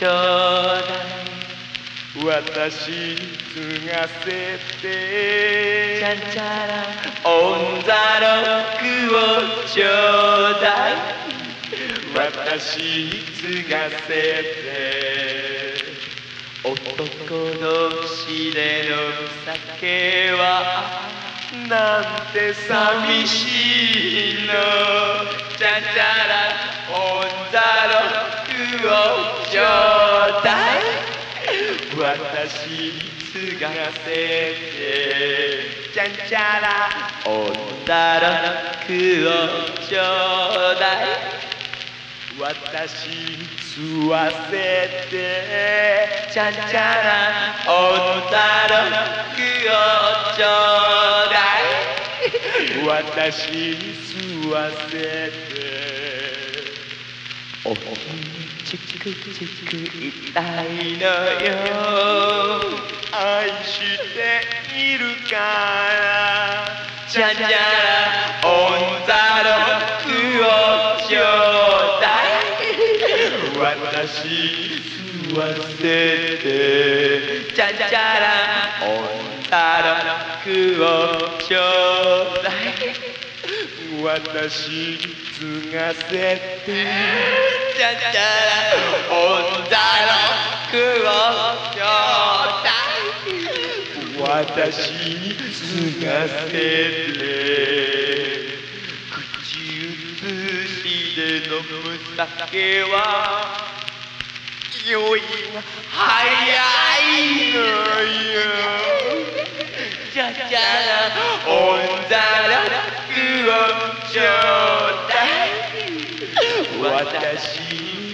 ちょうだい私継がせてチャンチャラオンザロックをちょうだい私に継がせて。男同士で飲む酒はなんて寂しいの。チャンチャラオンザロックをちょうだい私に継がせて。じゃんちゃらオンザロックをちょうだい私に吸わせて。チャンチャラオンザロックをちょうだい。私に吸わせて。おチクチク痛いのよ。愛しているから。チャンチャラい私に吸わせて。チャチャラ。オンザロックをちょうだい。私に継がせて。チャチャラ。オンザロックをちょうだい。私に継がせて。口移しで飲む酒は。酔いが早いのよ。じゃじゃらオンザロックをちょうだい。私に